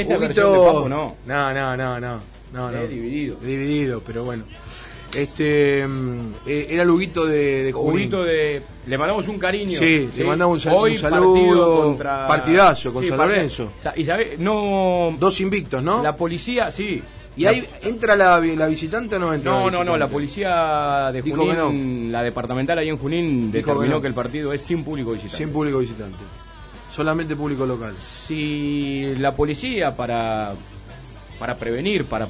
esta versión de Papo no. No, no, no, no. no, no. Es dividido. Dividido, pero bueno. Este mm, eh, era el Huguito de, de Junín. Huguito de. Le mandamos un cariño. Sí, le mandamos un Hoy un saludo, partido contra- partidazo con San part- Lorenzo. Y sabe, no. Dos invictos, ¿no? La policía, sí. ¿Y ahí entra la, la visitante o no entra? No, la no, no, la policía de Dijo que Junín, la departamental ahí en Junín, Dijo determinó que que, no. el partido es sin público visitante. Sin público visitante. Solamente público local. Si la policía para, para prevenir, para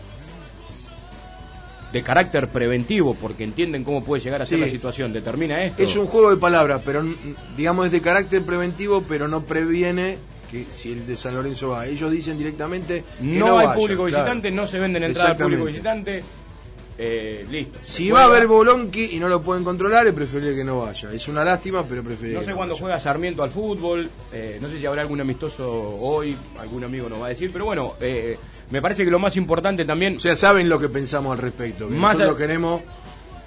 de carácter preventivo, porque entienden cómo puede llegar a ser Sí. la situación, determina esto. Es un juego de palabras, pero digamos es de carácter preventivo, pero no previene que si el de San Lorenzo va. Ellos dicen directamente que no, no, hay vaya, público claro. visitante, no se venden entradas al público visitante. Eh, listo. Si va a haber Bolonqui y no lo pueden controlar, es preferible que no vaya. Es una lástima, pero preferible No sé cuándo juega Sarmiento al fútbol, eh, no sé si habrá algún amistoso hoy, algún amigo nos va a decir, pero bueno, eh, me parece que lo más importante también, O sea, saben lo que pensamos al respecto. Que Más nosotros a- queremos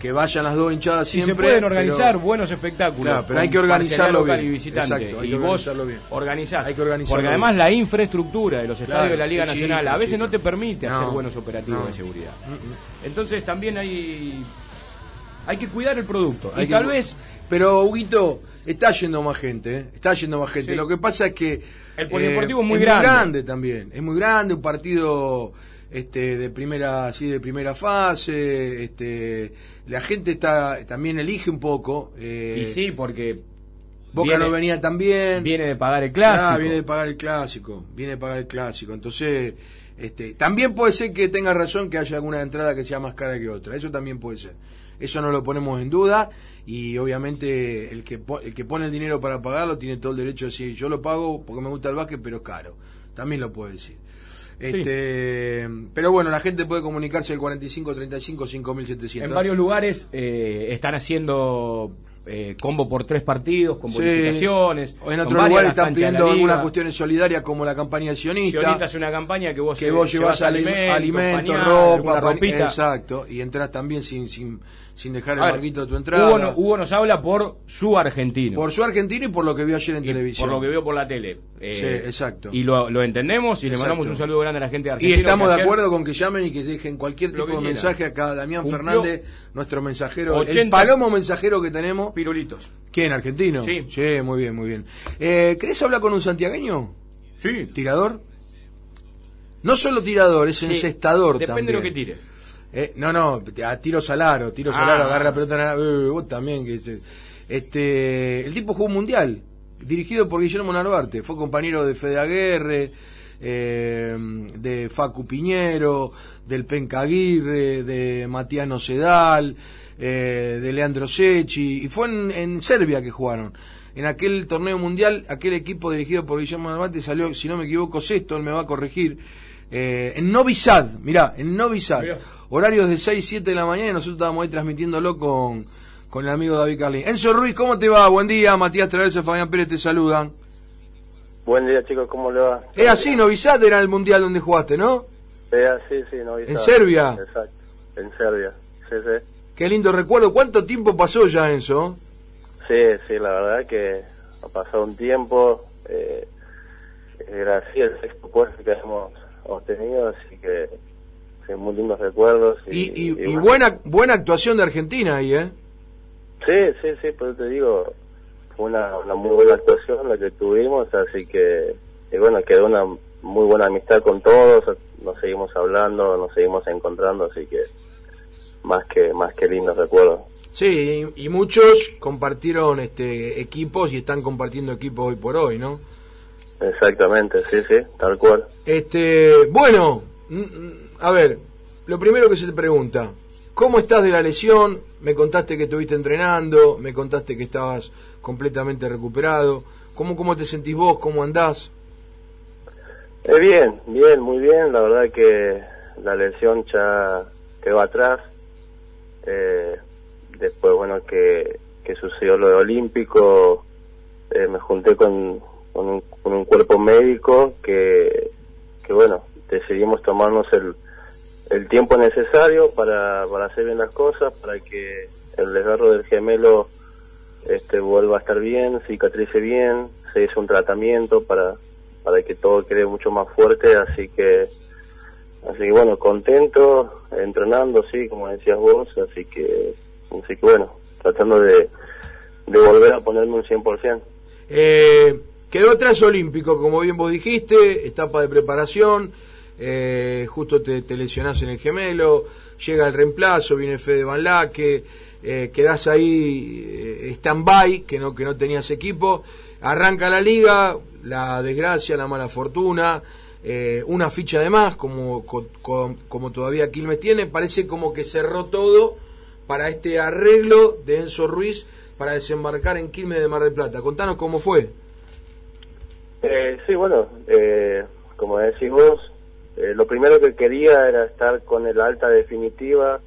que vayan las dos hinchadas si siempre. se pueden organizar pero- buenos espectáculos, Claro, pero hay que organizarlo bien. y visitante, Exacto, y vos bien. organizás, Hay que organizarlo porque además bien. la infraestructura de los Claro, estadios de la Liga es Nacional a veces no te permite hacer No, buenos operativos no. de seguridad. Mm, mm. Entonces también hay hay que cuidar el producto Hay y que- tal vez Pero, Huguito, está yendo más gente, ¿eh? Está yendo más gente. Sí. Lo que pasa es que... El polideportivo es muy Muy grande. grande también. Es muy grande, un partido este, de primera así de primera fase. Este, la gente está también elige un poco. eh, y sí, porque Boca viene- no venía tan bien. viene de pagar el clásico. Ah, viene de pagar el clásico, viene de pagar el clásico. Entonces, este, también puede ser que tenga razón que haya alguna entrada que sea más cara que otra. Eso también puede ser. Eso no lo ponemos en duda y obviamente el que el que pone el dinero para pagarlo tiene todo el derecho de decir yo lo pago porque me gusta el básquet pero es caro. También lo puede decir. Este, pero bueno, la gente puede comunicarse al 45 35 5700. En varios lugares eh, están haciendo eh, combo por tres partidos, con Sí. bonificaciones. O en otro lugar están pidiendo algunas cuestiones solidarias como la campaña sionista. Sionista hace una campaña que vos, que eh, vos llevas alimento, alimento, alimento pañal, ropa, ropita. exacto, y entras también sin sin, sin dejar el A ver, marquito de tu entrada. Hugo, no- Hugo nos habla por su argentino. por su argentino y por lo que vio ayer en y televisión. por lo que veo por la tele. Eh, Sí, exacto. Y lo, lo entendemos y le mandamos un saludo grande a la gente de y Argentina. estamos que de acuerdo con que llamen y que dejen cualquier tipo de mensaje acá. Damián Cumplió Fernández, nuestro mensajero, el 80 palomo mensajero que tenemos. Pirulitos. ¿Quién? ¿Argentino? Sí. muy bien, muy bien. Eh, ¿Querés hablar con un santiagueño? Sí. ¿Tirador? No solo tirador, es Sí. encestador Depende también. de lo que tire. Eh, no, no, a tiro salaro, tiro Ah. salaro, agarra la pelota eh, vos también que este el tipo jugó un mundial, dirigido por Guillermo Narvarte, fue compañero de Fede Aguerre, eh, de Facu Piñero, del Penca Aguirre, de Matías Nocedal, eh, de Leandro Secchi, y fue en, en Serbia que jugaron. En aquel torneo mundial, aquel equipo dirigido por Guillermo Narvarte salió, si no me equivoco, sexto, él me va a corregir, eh, en Novi Sad, mirá, en Novi Sad. Mirá. Horarios de 6, 7 de la mañana y nosotros estábamos ahí transmitiéndolo con, con el amigo David Carlín. Enzo Ruiz, ¿cómo te va? Buen día, Matías Traverso Fabián Pérez te saludan. Buen día, chicos, ¿cómo le va? Es así, Novi Sad era el mundial donde jugaste, ¿no? Eh, sí, sí, no ¿En Serbia? Exacto, en Serbia, sí, sí. Qué lindo recuerdo. ¿Cuánto tiempo pasó ya, Enzo? Sí, sí, la verdad que ha pasado un tiempo, eh, era así el sexto puesto que hemos obtenido, así que sí, muy lindos recuerdos. Y, y, y bueno. buena, buena actuación de Argentina ahí, ¿eh? Sí, sí, sí, por eso te digo, fue una, una muy buena actuación la que tuvimos, así que, y bueno, quedó una muy buena amistad con todos, nos seguimos hablando, nos seguimos encontrando, así que más que más que lindos recuerdos. Sí, y, y muchos compartieron este equipos y están compartiendo equipos hoy por hoy, ¿no? Exactamente, sí, sí, tal cual. Este, bueno, mm, mm, a ver, lo primero que se te pregunta, ¿cómo estás de la lesión? Me contaste que estuviste entrenando, me contaste que estabas completamente recuperado. ¿Cómo, cómo te sentís vos? ¿Cómo andás? Eh, bien, bien, muy bien, la verdad que la lesión ya quedó atrás. Eh, después, bueno, que, que sucedió lo de Olímpico, eh, me junté con, con, un, con un cuerpo médico que, que, bueno, decidimos tomarnos el, el tiempo necesario para, para hacer bien las cosas, para que el desgarro del gemelo este vuelva a estar bien, cicatrice bien, se hizo un tratamiento para, para que todo quede mucho más fuerte, así que así que bueno, contento, entrenando, sí, como decías vos, así que así que bueno, tratando de, de volver a ponerme un 100%. Eh, quedó atrás olímpico, como bien vos dijiste, etapa de preparación, eh, justo te, te, lesionás en el gemelo, llega el reemplazo, viene Fede Van Laque, eh, quedás ahí eh, stand-by, que no, que no tenías equipo, arranca la liga, la desgracia, la mala fortuna, eh, una ficha de más, como, como, como todavía Quilmes tiene, parece como que cerró todo para este arreglo de Enzo Ruiz para desembarcar en Quilmes de Mar del Plata. Contanos cómo fue. Eh, sí, bueno, eh, como decís vos, eh, lo primero que quería era estar con el alta definitiva.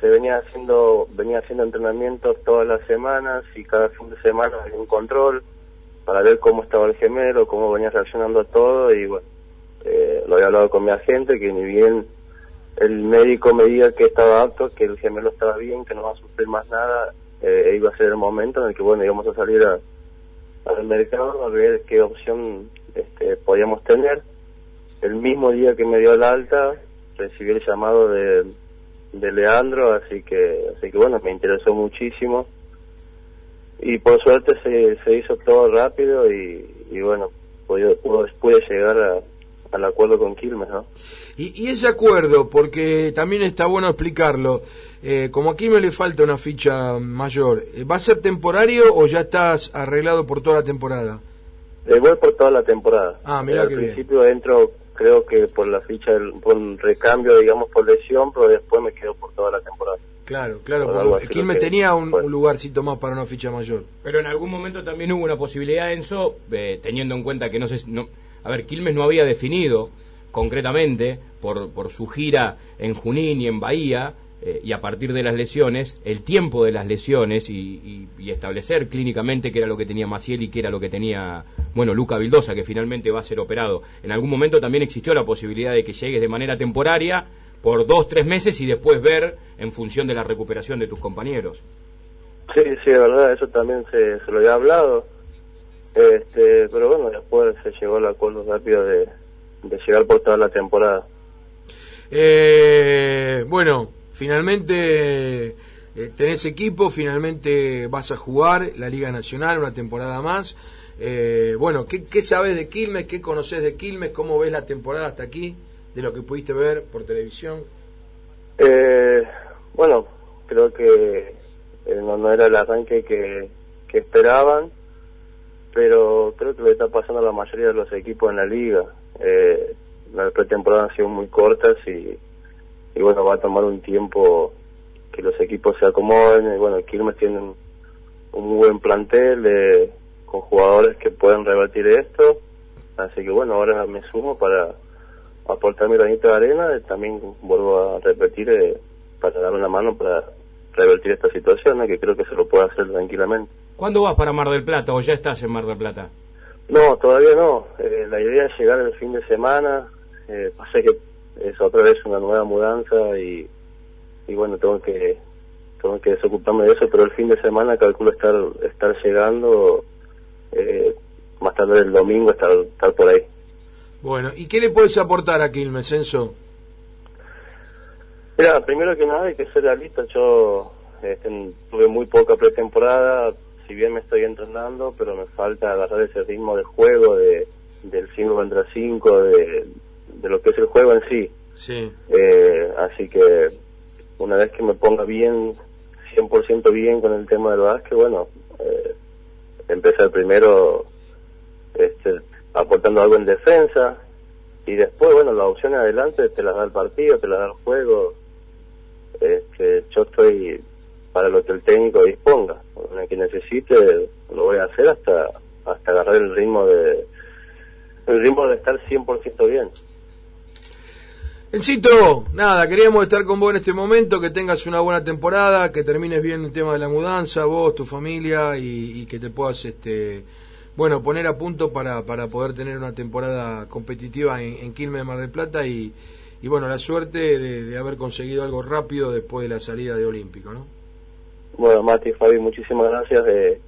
Se venía haciendo, venía haciendo entrenamientos todas las semanas y cada fin de semana había un control para ver cómo estaba el gemelo, cómo venía reaccionando a todo y bueno, eh, lo había hablado con mi agente que ni bien el médico me diga que estaba apto, que el gemelo estaba bien, que no va a sufrir más nada, eh, iba a ser el momento en el que bueno íbamos a salir al mercado a ver qué opción este, podíamos tener. Mismo día que me dio el alta recibí el llamado de, de Leandro, así que así que bueno me interesó muchísimo y por suerte se, se hizo todo rápido y, y bueno pude, pude, llegar a, al acuerdo con Quilmes, ¿no? Y, y, ese acuerdo, porque también está bueno explicarlo, eh, como a Quilmes le falta una ficha mayor, ¿va a ser temporario o ya estás arreglado por toda la temporada? Eh, voy por toda la temporada. Ah, mira eh, Al principio entro, creo que por la ficha, por un recambio, digamos, por lesión, pero después me quedo por toda la temporada. Claro, claro, porque Quilmes que- tenía un, lugarcito más para una ficha mayor. Pero en algún momento también hubo una posibilidad, Enzo, eh, teniendo en cuenta que no sé, si- no, a ver, Quilmes no había definido concretamente por, por su gira en Junín y en Bahía, eh, y a partir de las lesiones, el tiempo de las lesiones y, y- y establecer clínicamente qué era lo que tenía Maciel y qué era lo que tenía, bueno, Luca Vildosa, que finalmente va a ser operado. En algún momento también existió la posibilidad de que llegues de manera temporaria por dos, tres meses y después ver en función de la recuperación de tus compañeros. Sí, sí, de verdad, eso también se, se lo había hablado. Este, pero bueno, después se llegó al acuerdo rápido de, de llegar por toda la temporada. Eh, bueno, finalmente eh, tenés equipo, finalmente vas a jugar la Liga Nacional una temporada más. Eh, bueno, ¿qué, ¿qué sabes de Quilmes? ¿Qué conoces de Quilmes? ¿Cómo ves la temporada hasta aquí? De lo que pudiste ver por televisión. Eh, bueno, creo que eh, no, no era el arranque que, que esperaban, pero creo que le está pasando a la mayoría de los equipos en la liga. Eh, las pretemporadas han sido muy cortas y, y bueno, va a tomar un tiempo que los equipos se acomoden. Y bueno, Quilmes tiene un, un muy buen plantel de, con jugadores que pueden revertir esto. Así que bueno, ahora me sumo para aportar mi granito de arena. y También vuelvo a repetir eh, para dar una mano para revertir esta situación, que creo que se lo puede hacer tranquilamente. ¿Cuándo vas para Mar del Plata o ya estás en Mar del Plata? No, todavía no. Eh, la idea es llegar el fin de semana. Eh, pasa que es otra vez una nueva mudanza y, y bueno, tengo que tengo que desocuparme de eso, pero el fin de semana calculo estar estar llegando, eh, más tarde el domingo estar, estar por ahí. Bueno, ¿y qué le puedes aportar a Quilmes, Enzo? Mira, primero que nada hay que ser realista. Yo este, tuve muy poca pretemporada, si bien me estoy entrenando, pero me falta agarrar ese ritmo de juego, de del 5 contra 5, de, de lo que es el juego en sí. Sí. Eh, así que una vez que me ponga bien, 100% bien con el tema del básquet, bueno, eh, empezar primero este, aportando algo en defensa y después, bueno, las opciones adelante te las da el partido, te las da el juego. Este, yo estoy para lo que el técnico disponga. Una que necesite, lo voy a hacer hasta hasta agarrar el ritmo de el ritmo de estar 100% bien. Encito, nada, queríamos estar con vos en este momento, que tengas una buena temporada, que termines bien el tema de la mudanza, vos, tu familia, y, y que te puedas, este, bueno, poner a punto para, para poder tener una temporada competitiva en, en Quilmes de Mar del Plata y, y bueno, la suerte de, de haber conseguido algo rápido después de la salida de Olímpico, ¿no? Bueno, Mati, Fabi, muchísimas gracias eh,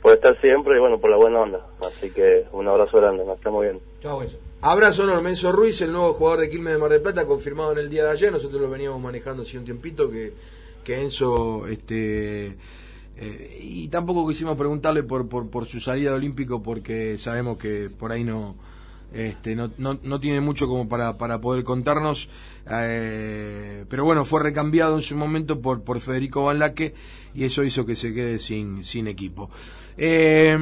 por estar siempre y bueno, por la buena onda. Así que un abrazo grande, nos estamos viendo. Chao. Abrazo enorme, Enzo Ruiz, el nuevo jugador de Quilmes de Mar del Plata, confirmado en el día de ayer. Nosotros lo veníamos manejando hace un tiempito que, que Enzo, este, eh, y tampoco quisimos preguntarle por, su salida de olímpico porque sabemos que por ahí no, este, no, tiene mucho como para, poder contarnos, eh, pero bueno, fue recambiado en su momento por, Federico Van Laque y eso hizo que se quede sin, sin equipo. Eh,